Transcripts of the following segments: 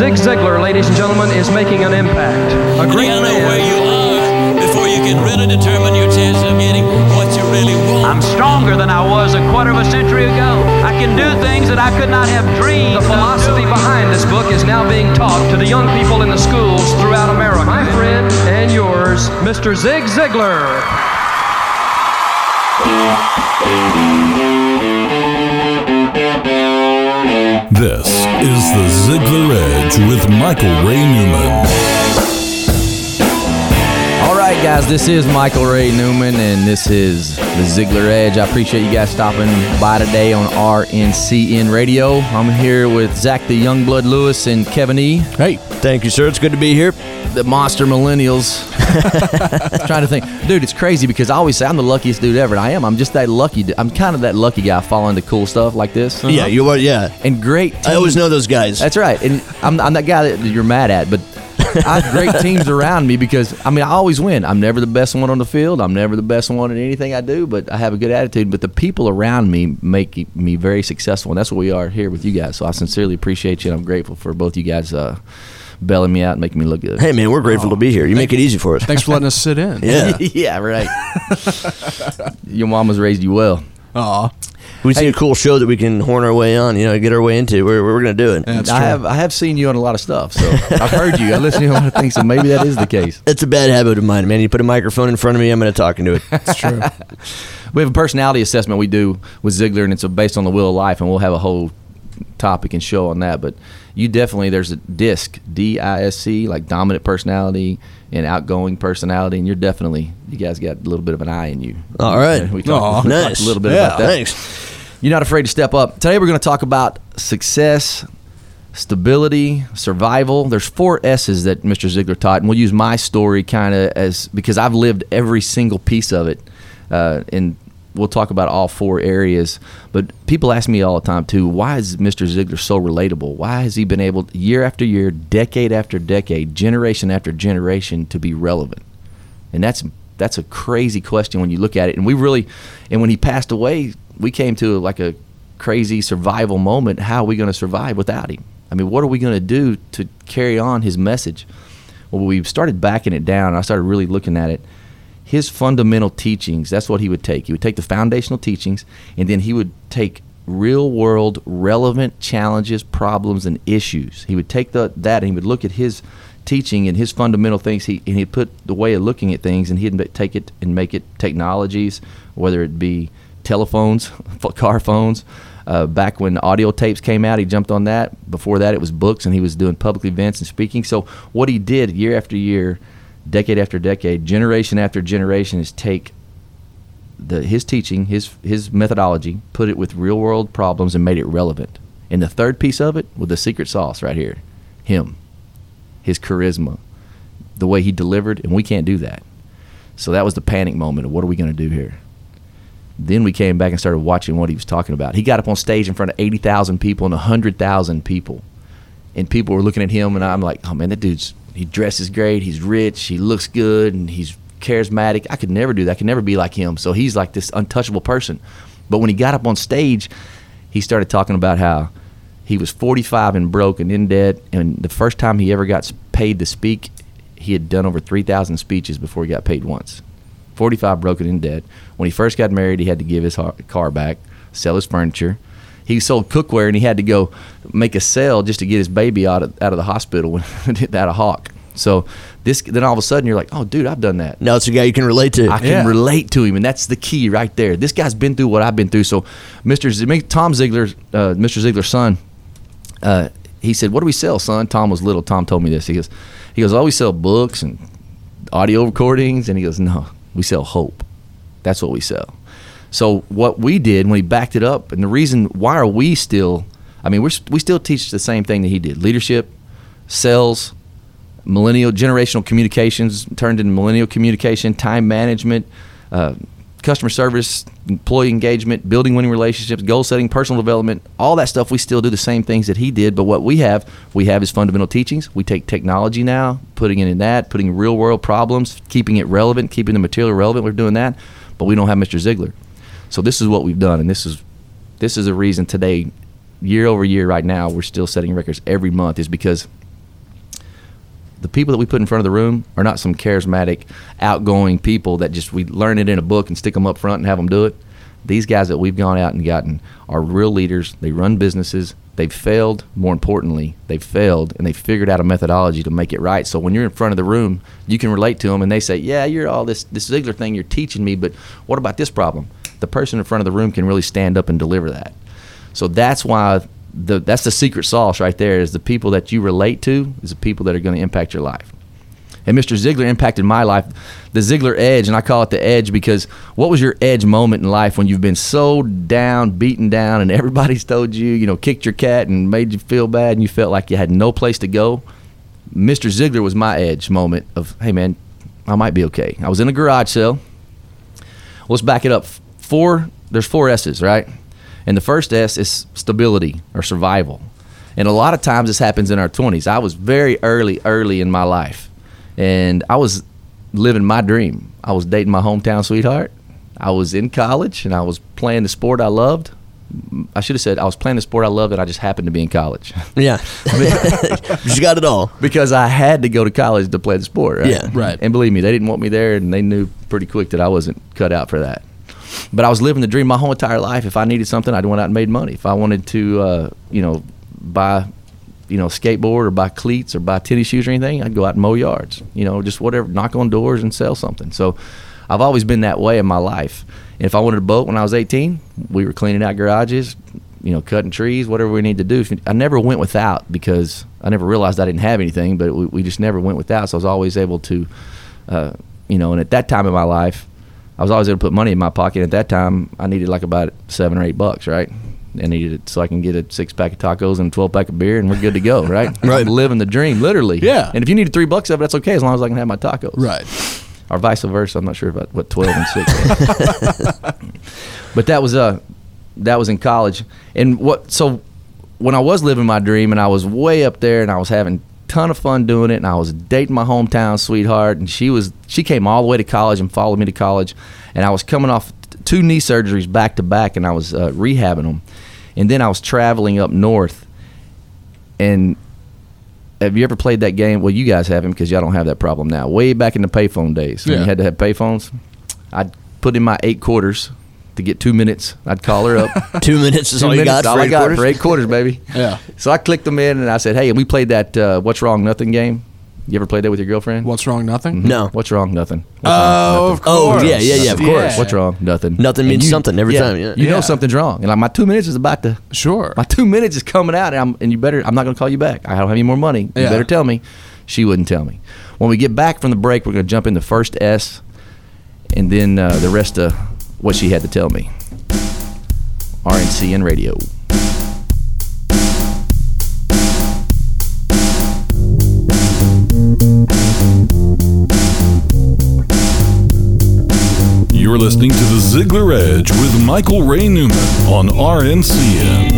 Zig Ziglar, ladies and gentlemen, is making an impact. A You great gotta know man. where you are before you can really determine your chances of getting what you really want. I'm stronger than I was a quarter of a century ago. I can do things that I could not have dreamed. The philosophy behind this book is now being taught to the young people in the schools throughout America. My friend and yours, Mr. Zig Ziglar. This is the Ziglar Edge with Michael Ray Newman. All right, guys, this is Michael Ray Newman, and this is the Ziglar Edge. I appreciate you guys stopping by today on RNCN Radio. I'm here with Zach the Youngblood Lewis and Kevin E. Hey, thank you, sir. It's good to be here. the monster millennials. trying to think, dude. It's crazy because I always say I'm the luckiest dude ever. And I am. I'm just that lucky. I'm kind of that lucky guy falling into cool stuff like this. Yeah, you are. Yeah, And great. I always know those guys. That's right. And I'm, I'm that guy that you're mad at, but I have great teams around me because I mean I always win. I'm never the best one on the field. I'm never the best one in anything I do, but I have a good attitude. But the people around me make me very successful, and that's what we are here with you guys. So I sincerely appreciate you, and I'm grateful for both you guys uh, bailing me out and making me look good. hey, man, we're grateful to be here. You make it easy for us. Thanks for letting us sit in. Yeah, yeah, right. Your mom mama's raised you well. Aw. we see a cool show that we can horn our way on. You know, get our way into. We're we're gonna do it. Yeah, I have I have seen you on a lot of stuff, so I've heard you. I listen to a lot of things, so maybe that is the case. It's a bad habit of mine, man. You put a microphone in front of me, I'm gonna talk into it. That's true. We have a personality assessment we do with Ziglar, and it's based on the Wheel of Life, and we'll have a whole topic and show on that. But you definitely there's a DISC, D I S C, like dominant personality and outgoing personality, and you're definitely you guys got a little bit of an eye in you. All right. we talked, we talked a little bit yeah, about that. Thanks. You're not afraid to step up. Today we're going to talk about success, stability, survival. There's four S's that Mr. Ziglar taught, and we'll use my story kind of as because I've lived every single piece of it, uh, and we'll talk about all four areas. But people ask me all the time too, why is Mr. Ziglar so relatable? Why has he been able year after year, decade after decade, generation after generation to be relevant? And that's that's a crazy question when you look at it. And we really, and when he passed away, we came to like a crazy survival moment. How are we going to survive without him? I mean, what are we going to do to carry on his message? Well, we started backing it down. I started really looking at it. His fundamental teachings, that's what he would take. He would take the foundational teachings, and then he would take real world, relevant challenges, problems, and issues. He would take the, that and he would look at his teaching and his fundamental things. He, and he'd put the way of looking at things, and he'd take it and make it technologies, whether it be telephones, car phones. Uh, back when audio tapes came out, he jumped on that. Before that, it was books, and he was doing public events and speaking. So, what he did year after year, decade after decade, generation after generation, is take the his teaching, his his methodology, put it with real world problems, and made it relevant. And the third piece of it, with the secret sauce right here, him, his charisma, the way he delivered, and we can't do that. So that was the panic moment of what are we going to do here. Then we came back and started watching what he was talking about. He got up on stage in front of 80,000 people and 100,000 people. And people were looking at him, and I'm like, oh man, that dude's, he dresses great, he's rich, he looks good, and he's charismatic. I could never do that. I could never be like him. So he's like this untouchable person. But when he got up on stage, he started talking about how he was 45 and broke and in debt. And the first time he ever got paid to speak, he had done over 3,000 speeches before he got paid once. 45 broken in debt. When he first got married, he had to give his car back, sell his furniture. He sold cookware and he had to go make a sale just to get his baby out of, out of the hospital when out a Hawk. So this then all of a sudden you're like, oh dude, I've done that. Now it's a guy you can relate to. I can Yeah. relate to him, and that's the key right there. This guy's been through what I've been through. So, Mr. Z- Tom Ziglar, uh, Mr. Ziglar's son, uh, he said, "What do we sell, son?" Tom was little. Tom told me this. He goes, "He goes, oh, we sell books and audio recordings," and he goes, "No, we sell hope. That's what we sell." So, what we did when he backed it up, and the reason why are we still? I mean, we're we still teach the same thing that he did: leadership, sales, millennial generational communications turned into millennial communication, time management, uh, customer service, employee engagement, building winning relationships, goal setting, personal development, all that stuff. We still do the same things that he did, but what we have, we have his fundamental teachings. We take technology now, putting it in that, putting real world problems, keeping it relevant, keeping the material relevant. We're doing that, but we don't have Mr. Ziglar. So this is what we've done, and this is this is a reason today, year over year, right now, we're still setting records every month, is because The people that we put in front of the room are not some charismatic, outgoing people that just we learn it in a book and stick them up front and have them do it. These guys that we've gone out and gotten are real leaders. They run businesses. They've failed. More importantly, they've failed and they figured out a methodology to make it right. So when you're in front of the room, you can relate to them and they say, "Yeah, you're all this this Ziglar thing you're teaching me, but what about this problem?" The person in front of the room can really stand up and deliver that. So that's why the that's the secret sauce right there is the people that you relate to is the people that are going to impact your life. And Mr. Ziglar impacted my life, the Ziglar edge, and I call it the edge because what was your edge moment in life when you've been so down, beaten down, and everybody's told you, you know, kicked your cat and made you feel bad, and you felt like you had no place to go? Mr. Ziglar was my edge moment of, hey man, I might be okay. I was in a garage sale. Let's back it up. Four, there's four S's, right? And the first S is stability or survival. And a lot of times this happens in our 20s. I was very early, early in my life. And I was living my dream. I was dating my hometown sweetheart. I was in college and I was playing the sport I loved. I should have said I was playing the sport I loved and I just happened to be in college. Yeah. you got it all. because I had to go to college to play the sport. Right? Yeah. Right. And believe me, they didn't want me there, and they knew pretty quick that I wasn't cut out for that. But I was living the dream my whole entire life. If I needed something, I'd went out and made money. If I wanted to, uh, you know, buy, you know, skateboard or buy cleats or buy tennis shoes or anything, I'd go out and mow yards. You know, just whatever, knock on doors and sell something. So I've always been that way in my life. And if I wanted a boat when I was 18, we were cleaning out garages, you know, cutting trees, whatever we need to do. I never went without because I never realized I didn't have anything, but we, we just never went without. So I was always able to, uh, you know, and at that time in my life, I was always able to put money in my pocket. At that time, I needed like about seven or eight bucks, right? I needed it so I can get a six pack of tacos and a 12 pack of beer, and we're good to go, right? Right. I'm living the dream, literally. Yeah. And if you needed three bucks of it, that's okay as long as I can have my tacos Right. or vice versa. I'm not sure about what 12 and 6 is. but that was uh that was in college. And what so when I was living my dream and I was way up there and I was having ton of fun doing it and I was dating my hometown sweetheart and she was she came all the way to college and followed me to college and I was coming off two knee surgeries back to back and I was uh, rehabbing them. And then I was traveling up north and have you ever played that game? Well, you guys haven't because y'all don't have that problem now. Way back in the payphone days, when Yeah. you had to have payphones, I'd put in my eight quarters to get two minutes. I'd call her up. Two minutes is two all you got all for I eight got quarters? for eight quarters, baby. Yeah. So I clicked them in and I said, "Hey, we played that uh, What's Wrong Nothing game. You ever played that with your girlfriend? What's wrong? Nothing. No. What's wrong? Nothing. What's Oh, wrong? of Nothing. Oh, yeah, yeah, yeah, of course. What's wrong? Nothing. Nothing And means something every time, yeah. You know Yeah. something's wrong, and like my two minutes is about to Sure. my two minutes is coming out, and, I'm, and you better. I'm not going to call you back. I don't have any more money. You Yeah. better tell me. She wouldn't tell me. When we get back from the break, we're going to jump in the first S, and then uh, the rest of what she had to tell me. RNCN Radio. You're listening to the Ziglar Edge with Michael Ray Newman on RNCN.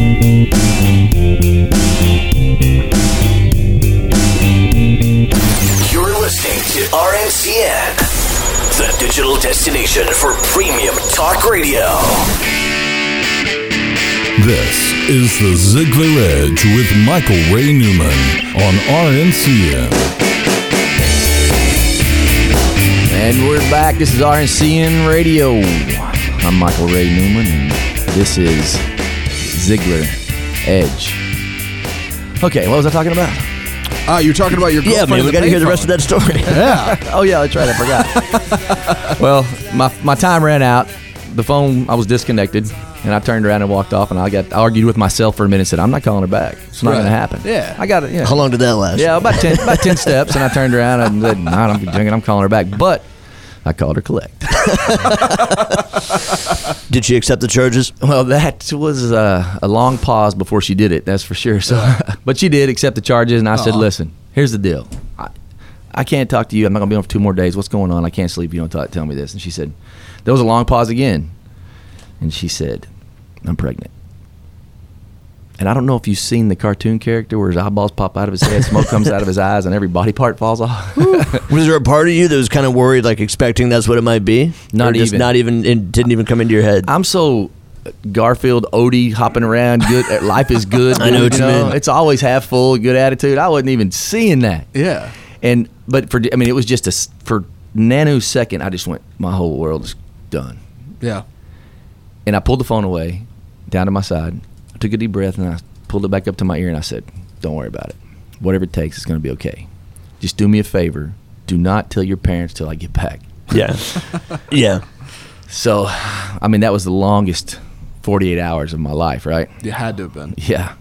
You're listening to RNCN, the digital destination for premium talk radio. This is the Ziglar Edge with Michael Ray Newman on RNCN. And we're back. This is RNCN Radio. I'm Michael Ray Newman, and this is Ziglar Edge. Okay, what was I talking about? Ah, you're talking about your Yeah, girlfriend man, we got to hear the rest of that story. Yeah. Oh yeah, that's right. I forgot. well, my my time ran out. The phone I was disconnected, and I turned around and walked off. And I got I argued with myself for a minute. and Said I'm not calling her back. It's not Right. going to happen. Yeah. I got it. Yeah. How long did that last? Yeah, about ten about ten steps, and I turned around and said, "Nah, I'm drinking. I'm calling her back." But I called her collect. Did she accept the charges? Well, that was uh, a long pause before she did it. That's for sure. So, but she did accept the charges, and I said, "Listen, here's the deal. I, I can't talk to you. I'm not gonna be on for two more days. What's going on? I can't sleep. You don't tell, tell me this." And she said, "There was a long pause again," and she said, "I'm pregnant." And I don't know if you've seen the cartoon character where his eyeballs pop out of his head, smoke comes out of his eyes, and every body part falls off. Was there a part of you that was kind of worried, like expecting that's what it might be? Not Or just even. Not even. It didn't even come into your head. I'm so uh, Garfield, Odie, hopping around. Good, uh, life is good. I know what dude, you mean. It's always half full, good attitude. I wasn't even seeing that. Yeah. And but for I mean, it was just a s- for nanosecond. I just went, my whole world is done. Yeah. And I pulled the phone away, down to my side. I took a deep breath and I pulled it back up to my ear and I said, "Don't worry about it. Whatever it takes, it's going to be okay. Just do me a favor. Do not tell your parents till I get back." Yeah. yeah. So, I mean, that was the longest 48 hours of my life, right? It had to have been. Yeah.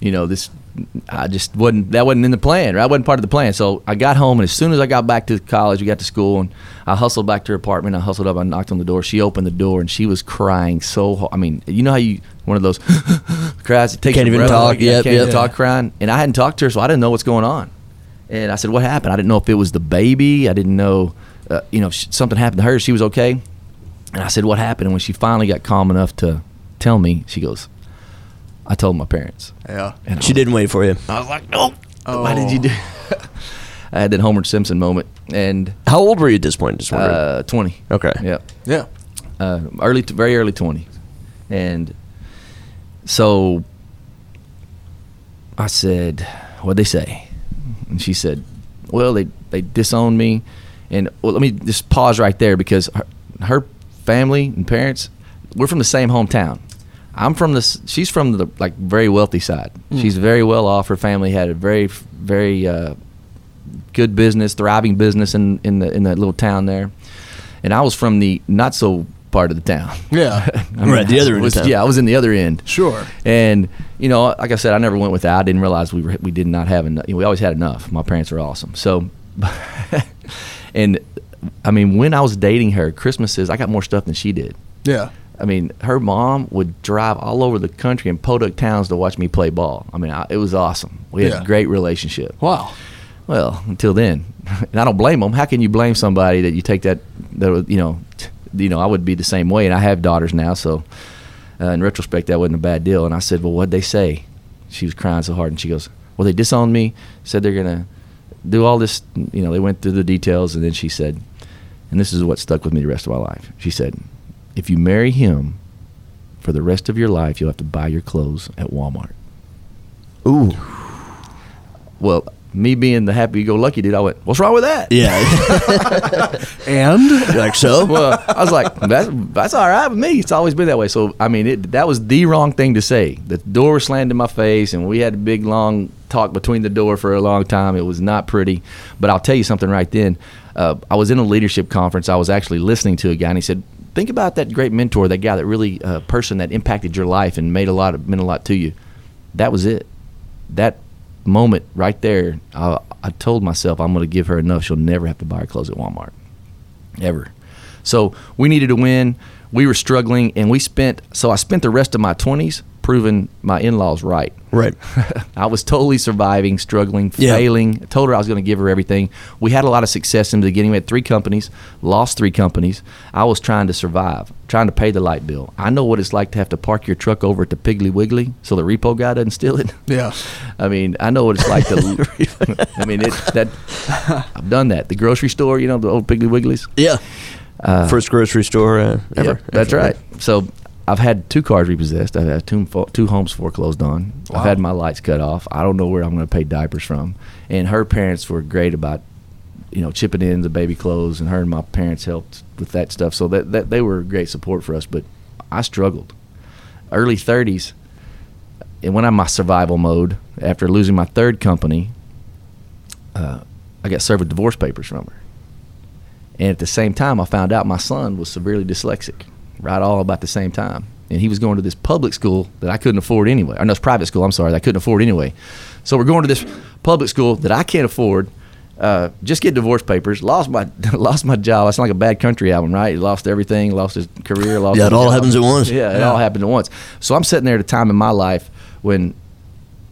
You know, this I just wasn't that wasn't in the plan, right? I wasn't part of the plan. So I got home and as soon as I got back to college, we got to school and I hustled back to her apartment. I hustled up, I knocked on the door. She opened the door and she was crying so hard. I mean, you know how you one of those cries that takes Can't even breath talk. away? Yeah, Yep, can't even yep. talk crying. And I hadn't talked to her, so I didn't know what's going on. And I said, "What happened?" I didn't know if it was the baby. I didn't know, uh, you know, if sh- something happened to her. She was okay. And I said, "What happened?" And when she finally got calm enough to tell me, she goes, "I told my parents." Yeah. And She was- didn't wait for you. I was like, "No, why did you do?" I had that Homer Simpson moment, and How old were you at this point? Just uh, twenty. okay. Yep Yeah. uh, early, to very early twenty, And so I said, What'd they say? And she said, Well, they, they disowned me. And well, let me just pause right there because her, her family and parents, we're from the same hometown. I'm from this. She's from the like very wealthy side. She's very well off. Her family had a very, very uh, good business, thriving business in in the in that little town there. And I was from the not so part of the town. Yeah. I Right, the other end of was, town. Yeah, I was in the other end. Sure. And you know, like I said, I never went without. I didn't realize we were, we did not have enough. You know, we always had enough. My parents were awesome. So, and I mean, when I was dating her, Christmases, I got more stuff than she did. Yeah. I mean, her mom would drive all over the country in podunk towns to watch me play ball. I mean, I, it was awesome. We had Yeah. a great relationship. Wow. Well, until then, and I don't blame them. How can you blame somebody that you take that? That you know, t- you know, I would be the same way, and I have daughters now, so uh, in retrospect, that wasn't a bad deal. And I said, "Well, what'd they say?" She was crying so hard, and she goes, "Well, they disowned me. Said they're gonna do all this. You know, they went through the details, and then she said, and this is what stuck with me the rest of my life. She said, if you marry him." For the rest of your life, you'll have to buy your clothes at Walmart. Ooh. Well, me being the happy-go-lucky dude, I went, "What's wrong with that?" Yeah. And You're like so. well, I was like, that's that's all right with me. It's always been that way. So I mean, it, that was the wrong thing to say. The door was slammed in my face, and we had a big long talk between the door for a long time. It was not pretty. But I'll tell you something right then. Uh, I was in a leadership conference. I was actually listening to a guy, and he said, "Think about that great mentor, that guy that really uh, person that impacted your life and made a lot of meant a lot to you." That was it. That moment right there, I, I told myself I'm going to give her enough. She'll never have to buy her clothes at Walmart, ever. So we needed to win. We were struggling, and we spent. So I spent the rest of my 20s proven my in laws right. Right. I was totally surviving, struggling, yeah. failing. I told her I was going to give her everything. We had a lot of success in the beginning. We had three companies, lost three companies. I was trying to survive, trying to pay the light bill. I know what it's like to have to park your truck over at the Piggly Wiggly so the repo guy doesn't steal it. Yeah. I mean, I know what it's like to. I mean, it, that I've done that. The grocery store, you know, the old Piggly Wigglies. Yeah. Uh, First grocery store uh, ever. That's right. So I've had two cars repossessed. I've had two, two homes foreclosed on. I've had my lights cut off. I don't know where I'm going to pay diapers from. And her parents were great about, you know, chipping in the baby clothes, and her and my parents helped with that stuff. So that, that they were great support for us. But I struggled. Early 30s, and went on my survival mode after losing my third company. Uh, I got served with divorce papers from her. And at the same time, I found out my son was severely dyslexic, right all about the same time. And he was going to this public school that I couldn't afford anyway. Or no, it's private school, I'm sorry, that I couldn't afford anyway. So we're going to this public school that I can't afford. Uh, just get divorce papers. Lost my lost my job. That's like a bad country album, right? He lost everything. Lost his career. Lost. Yeah, it all job. happens at once. Yeah, it all happened at once. So I'm sitting there at a time in my life when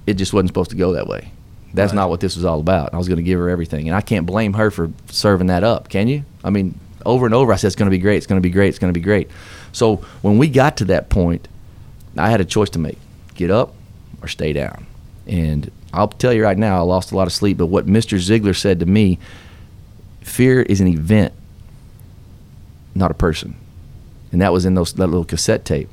it just wasn't supposed to go that way. That's not what this was all about. I was going to give her everything, and I can't blame her for serving that up, can you? I mean, over and over, I said it's going to be great, it's going to be great, it's going to be great. So when we got to that point, I had a choice to make: get up or stay down. And I'll tell you right now, I lost a lot of sleep. But what Mr. Ziglar said to me, fear is an event, not a person. And that was in those that little cassette tape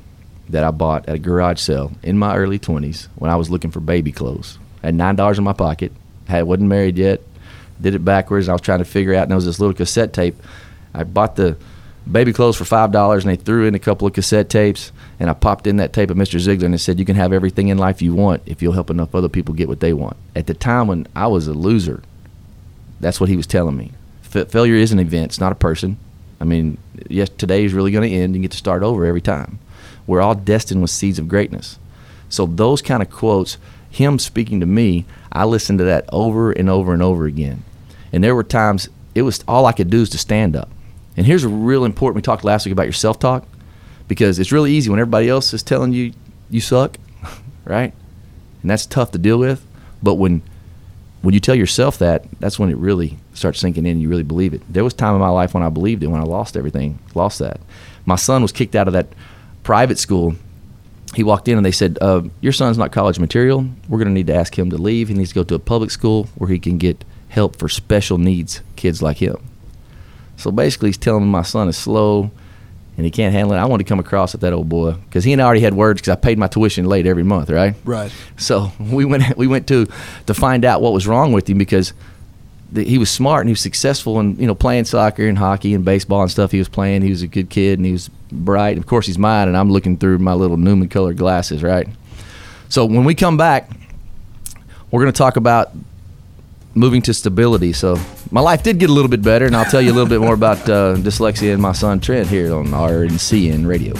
that I bought at a garage sale in my early 20s when I was looking for baby clothes. I had nine dollars in my pocket. Had wasn't married yet. did it backwards. I was trying to figure out, and there was this little cassette tape. I bought the baby clothes for five dollars, and they threw in a couple of cassette tapes, and I popped in that tape of Mr. Ziglar, and it said, "You can have everything in life you want if you'll help enough other people get what they want." At the time when I was a loser, that's what he was telling me. F- failure is an event; it's not a person. I mean, yes, today is really going to end. You get to start over every time. We're all destined with seeds of greatness. So those kind of quotes, him speaking to me, I listened to that over and over and over again. And there were times it was all I could do is to stand up. And here's a real important. We talked last week about your self-talk because it's really easy when everybody else is telling you you suck, right? And that's tough to deal with. But when when you tell yourself that, that's when it really starts sinking in. You really believe it. There was time in my life when I believed it, when I lost everything, lost that. My son was kicked out of that private school. He walked in and they said, uh, "Your son's not college material. We're going to need to ask him to leave. He needs to go to a public school where he can get help for special needs kids like him." So basically, he's telling me my son is slow and he can't handle it. I wanted to come across at that old boy because he and I already had words because I paid my tuition late every month, right? Right. So we went we went to to find out what was wrong with him because the, he was smart and he was successful and you know playing soccer and hockey and baseball and stuff. He was playing. He was a good kid and he was bright. Of course, he's mine, and I'm looking through my little Newman colored glasses, right? So when we come back, we're going to talk about moving to stability. So my life did get a little bit better, and I'll tell you a little bit more about uh, dyslexia and my son Trent here on RNCN Radio.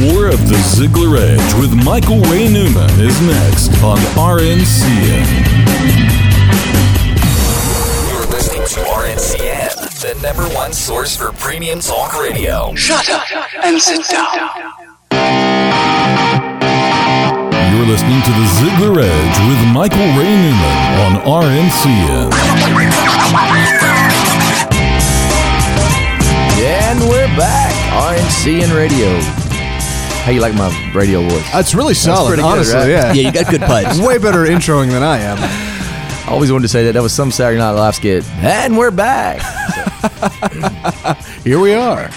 More of the Ziglar Edge with Michael Ray Newman is next on RNCN. You're listening to RNCN, the number one source for premium talk radio. Shut up and sit down. You're listening to the Ziglar Edge with Michael Ray Newman on RNCN. And we're back. RNCN Radio. How you like my radio voice? That's really solid, pretty good, honestly. right? Yeah. Yeah, you got good pipes. Way better introing than I am. I always wanted to say that. That was some Saturday Night Live skit. And we're back. Here we are.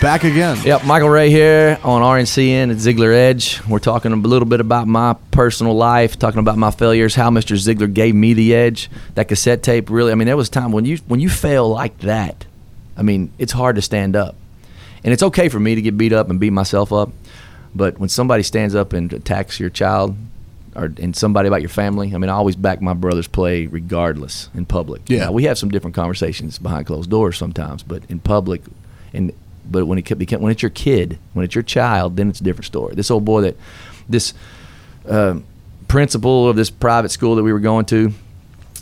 Back again. Yep, Michael Ray here on RNCN at Ziglar Edge. We're talking a little bit about my personal life, talking about my failures, how Mr. Ziglar gave me the edge. That cassette tape really, I mean, there was a time when you when you fail like that, I mean, it's hard to stand up. And it's okay for me to get beat up and beat myself up, but when somebody stands up and attacks your child or and somebody about your family, I mean, I always back my brother's play regardless in public. Yeah. Now, we have some different conversations behind closed doors sometimes, but in public, and but when it can become when it's your kid, when it's your child, then it's a different story. This old boy that this uh, principal of this private school that we were going to,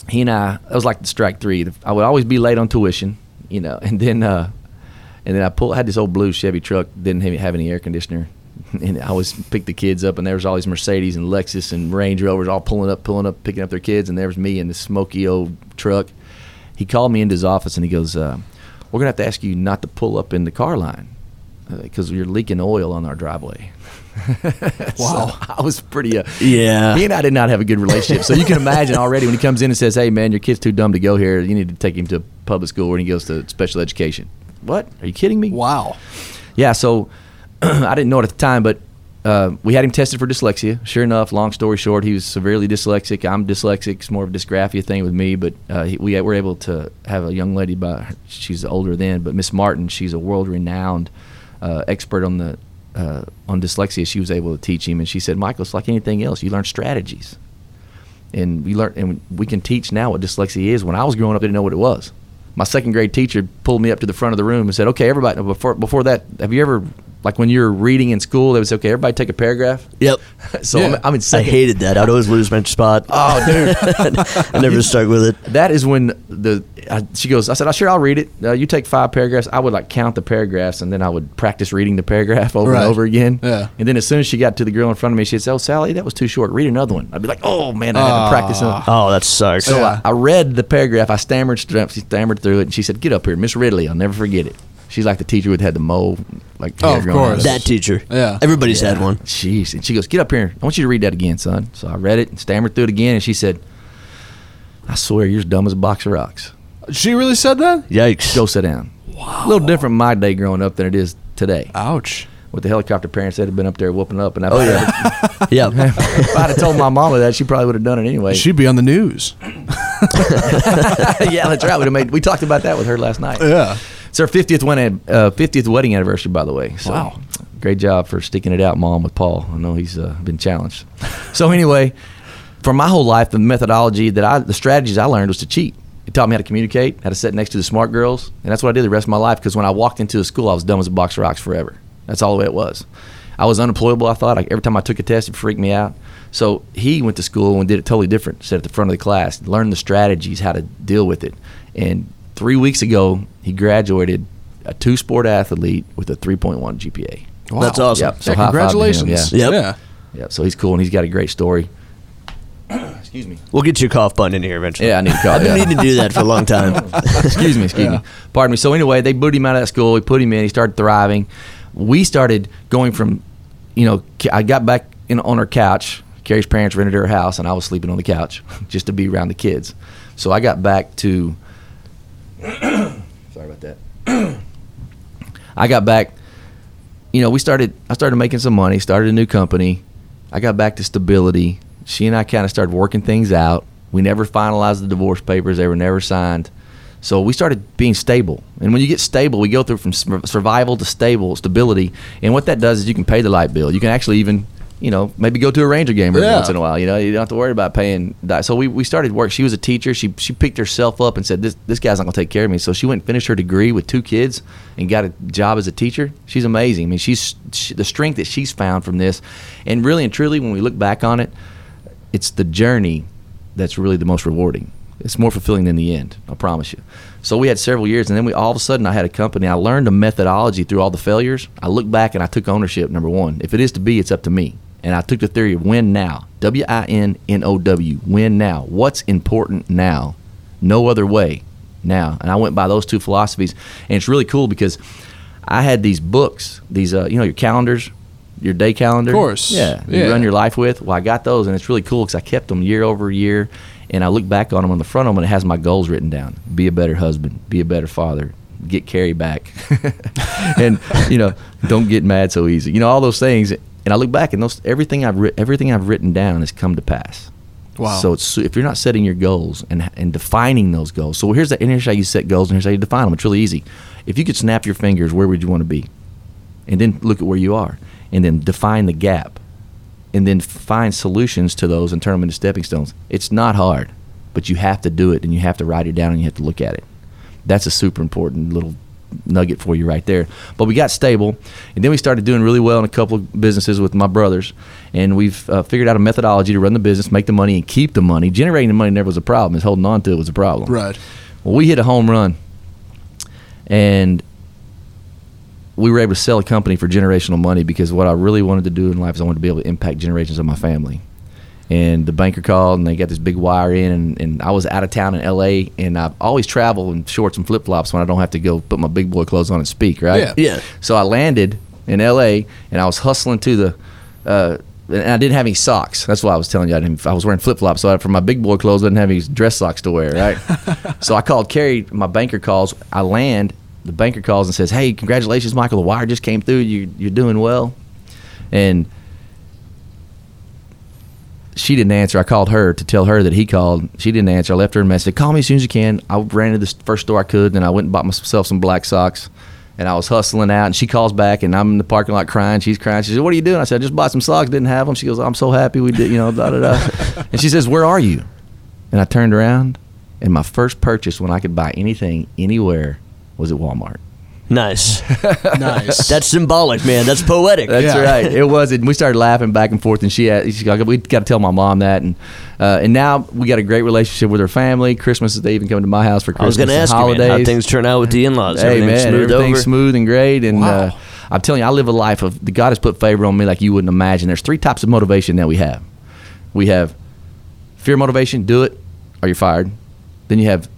he and I, it was like the strike three. I would always be late on tuition, you know, and then uh, and then I pulled had this old blue Chevy truck, didn't have, have any air conditioner. And I always picked the kids up, and there was all these Mercedes and Lexus and Range Rovers all pulling up, pulling up, picking up their kids, and there was me in this smoky old truck. He called me into his office and he goes, uh, "We're gonna have to ask you not to pull up in the car line because you're leaking oil on our driveway." wow, I was pretty. Uh, Yeah. he and I did not have a good relationship. So you can imagine already when he comes in and says, "Hey, man, your kid's too dumb to go here. You need to take him to public school when he goes to special education." What? Are you kidding me? Wow. Yeah. So I didn't know it at the time, but uh, we had him tested for dyslexia. Sure enough, long story short, he was severely dyslexic. I'm dyslexic. It's more of a dysgraphia thing with me, but uh, we were able to have a young lady. By she's older then, but Miss Martin, she's a world-renowned uh, expert on the uh, on dyslexia. She was able to teach him, and she said, "Michael, it's like anything else. You learn strategies." and we learn and we can teach now what dyslexia is. When I was growing up, I didn't know what it was. My second grade teacher pulled me up to the front of the room and said, "Okay, everybody, before before that, have you ever like when you're reading in school, they would say, okay, everybody take a paragraph." Yep. so Yeah. I'm, I'm in I hated that. I'd always lose my spot. Oh, dude. I never stuck with it. that is when the I, she goes. I said, "Oh, sure, I'll read it. Uh, you take five paragraphs." I would like count the paragraphs, and then I would practice reading the paragraph over Right. and over again. Yeah. And then as soon as she got to the girl in front of me, she'd say, "Oh, Sally, that was too short. Read another one." I'd be like, "Oh man, I haven't practiced." enough." Oh, that sucks. So Yeah. I, I read the paragraph. I stammered, stammered, stammered through it, and she said, "Get up here, Miss Ridley. I'll never forget it." She's like the teacher who had the mole, like Oh, hair of course. that teacher. Yeah. Everybody's had one. Jeez. And she goes, Get up here. I want you to read that again, son. So I read it and stammered through it again. And she said, I swear you're as dumb as a box of rocks. She really said that? Yikes. Go sit down. Wow. A little different my day growing up than it is today. Ouch. with the helicopter parents that had been up there whooping up. And I Oh yeah, yeah. if I'd have told my mama that, she probably would have done it anyway. She'd be on the news. yeah, that's right. We'd made, we talked about that with her last night. Yeah. It's our 50th wedding, uh, 50th wedding anniversary, by the way. So, Wow. Great job for sticking it out, mom, with Paul. I know he's uh, been challenged. so anyway, for my whole life, the methodology that I, the strategies I learned was to cheat. It taught me how to communicate, how to sit next to the smart girls, and that's what I did the rest of my life. Because when I walked into the school, I was dumb as a box of rocks forever. That's all the way it was. I was unemployable. I thought I, every time I took a test, it freaked me out. So he went to school and did it totally different. Sat at the front of the class, learned the strategies, how to deal with it. And three weeks ago, he graduated a two-sport athlete with a 3.1 GPA. Wow. That's awesome. Yep. So Yeah, high five to him, congratulations. Yeah. Yep. Yeah. Yeah. So he's cool and he's got a great story. Excuse me. We'll get your cough button in here eventually. Yeah, I need to call. I've been yeah. needing to do that for a long time. excuse me, excuse me. Pardon me. So anyway, they booted him out of that school. We put him in. He started thriving. We started going from, you know, I got back in on her couch. Carrie's parents rented her house, and I was sleeping on the couch just to be around the kids. So I got back to. sorry about that. I got back. You know, we started. I started making some money. Started a new company. I got back to stability. She and I kind of started working things out. We never finalized the divorce papers. They were never signed. So we started being stable. And when you get stable, we go through from survival to stable, stability. And what that does is you can pay the light bill. You can actually even, you know, maybe go to a Ranger game every Yeah. once in a while. You know, you don't have to worry about paying. That. So we, we started work. She was a teacher. She she picked herself up and said, "This this guy's not gonna take care of me." So she went and finished her degree with two kids and got a job as a teacher. She's amazing. I mean, she's she, the strength that she's found from this, and really and truly, when we look back on it, it's the journey that's really the most rewarding. It's more fulfilling than the end. I promise you. So we had several years, and then we all of a sudden I had a company. I learned a methodology through all the failures. I looked back and I took ownership. Number one, if it is to be, it's up to me. And I took the theory of win now. W I N N O W. Win now. What's important now? No other way now. And I went by those two philosophies, and it's really cool because I had these books, these uh, you know your calendars, your day calendar. Of course. Yeah. You Yeah. run your life with. Well, I got those, and it's really cool because I kept them year over year, and I look back on them on the front of them, and it has my goals written down: be a better husband, be a better father, get Carrie back, and you know, don't get mad so easy. You know, all those things. And I look back, and those everything I've writ- everything I've written down has come to pass. Wow. So it's, if you're not setting your goals and and defining those goals, so here's the, and here's how you set goals, and here's how you define them. It's really easy. If you could snap your fingers, where would you want to be? And then look at where you are, and then define the gap, and then find solutions to those and turn them into stepping stones. It's not hard, but you have to do it, and you have to write it down, and you have to look at it. That's a super important little nugget for you right there. But we got stable, and then we started doing really well in a couple of businesses with my brothers, and we've uh, figured out a methodology to run the business, make the money, and keep the money. Generating the money never was a problem; it's holding on to it was a problem. Right. Well, we hit a home run, and we were able to sell a company for generational money because what I really wanted to do in life is I wanted to be able to impact generations of my family. And the banker called, and they got this big wire in, and, and I was out of town in L.A. And I always travel in shorts and flip flops when I don't have to go put my big boy clothes on and speak, right? Yeah. Yeah. So I landed in L.A. and I was hustling to the, uh, and I didn't have any socks. That's why I was telling you I, didn't, I was wearing flip flops. So I, for my big boy clothes, I didn't have any dress socks to wear, right? so I called Carrie. My banker calls. I land. The banker calls and says, "Hey, congratulations, Michael. The wire just came through. You, you're doing well." And she didn't answer. I called her to tell her that he called. She didn't answer. I left her a message. Call me as soon as you can. I ran to the first store I could, and I went and bought myself some black socks. And I was hustling out, and she calls back, and I'm in the parking lot crying. She's crying. She says, "What are you doing?" I said, "I just bought some socks. Didn't have them." She goes, "I'm so happy we did." You know, da da da. and she says, "Where are you?" And I turned around, and my first purchase when I could buy anything anywhere was at Walmart. Nice. Nice. That's symbolic, man. That's poetic. That's Yeah. right. It was. And we started laughing back and forth. And she, had, she got, we got to tell my mom that. And uh, and now we got a great relationship with her family. Christmas, they even come to my house for Christmas. I was going to ask you, man, holidays. how things turn out with the in-laws. hey Everything man, smooth everything's over. smooth and great. And Wow. uh, I'm telling you, I live a life of the God has put favor on me like you wouldn't imagine. There's three types of motivation that we have. We have fear motivation, do it, or you're fired. Then you have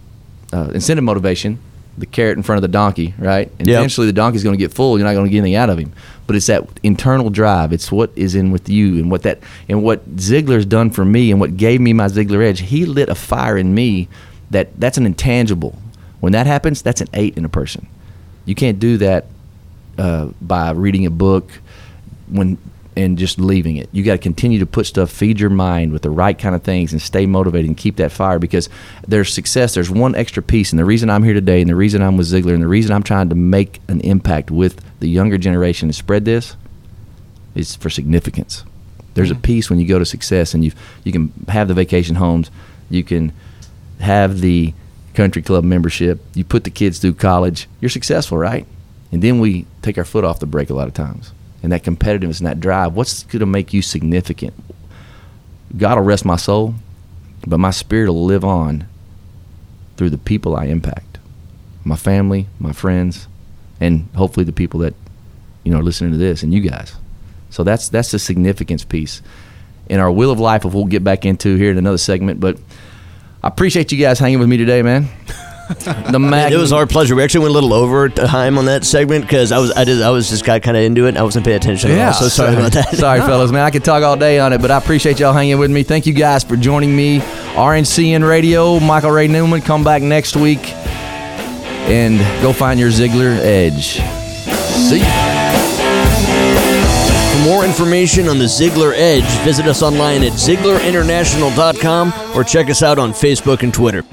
uh, incentive motivation, the carrot in front of the donkey, right? And Yep. eventually the donkey's going to get full. You're not going to get anything out of him. But it's that internal drive. It's what is in with you, and what that and what Ziglar's done for me, and what gave me my Ziglar edge. He lit a fire in me that that's an intangible. When that happens, that's an eight in a person. You can't do that uh, by reading a book, when and just leaving it. You got to continue to put stuff, feed your mind with the right kind of things, and stay motivated and keep that fire because there's success. There's one extra piece, and the reason I'm here today, and the reason I'm with Ziglar, and the reason I'm trying to make an impact with the younger generation and spread this is for significance. There's a mm. piece when you go to success, and you you can have the vacation homes, you can have the country club membership, you put the kids through college, you're successful, right? And then we take our foot off the brake a lot of times. And that competitiveness and that drive, what's going to make you significant? God will rest my soul, but my spirit will live on through the people I impact my family, my friends, and hopefully the people that you know are listening to this and you guys. So that's that's the significance piece in our wheel of life. If we'll get back into here in another segment, but I appreciate you guys hanging with me today, man. the mag- it was our pleasure. We actually went a little over time on that segment because I was I did I was just got kind of into it. and I wasn't paying attention. at all, so sorry about that. Sorry, fellas, man. I could talk all day on it, but I appreciate y'all hanging with me. Thank you guys for joining me. RNCN Radio, Michael Ray Newman. Come back next week and go find your Ziglar edge. See ya. For more information on the Ziglar Edge, visit us online at ZiglarInternational.com or check us out on Facebook and Twitter.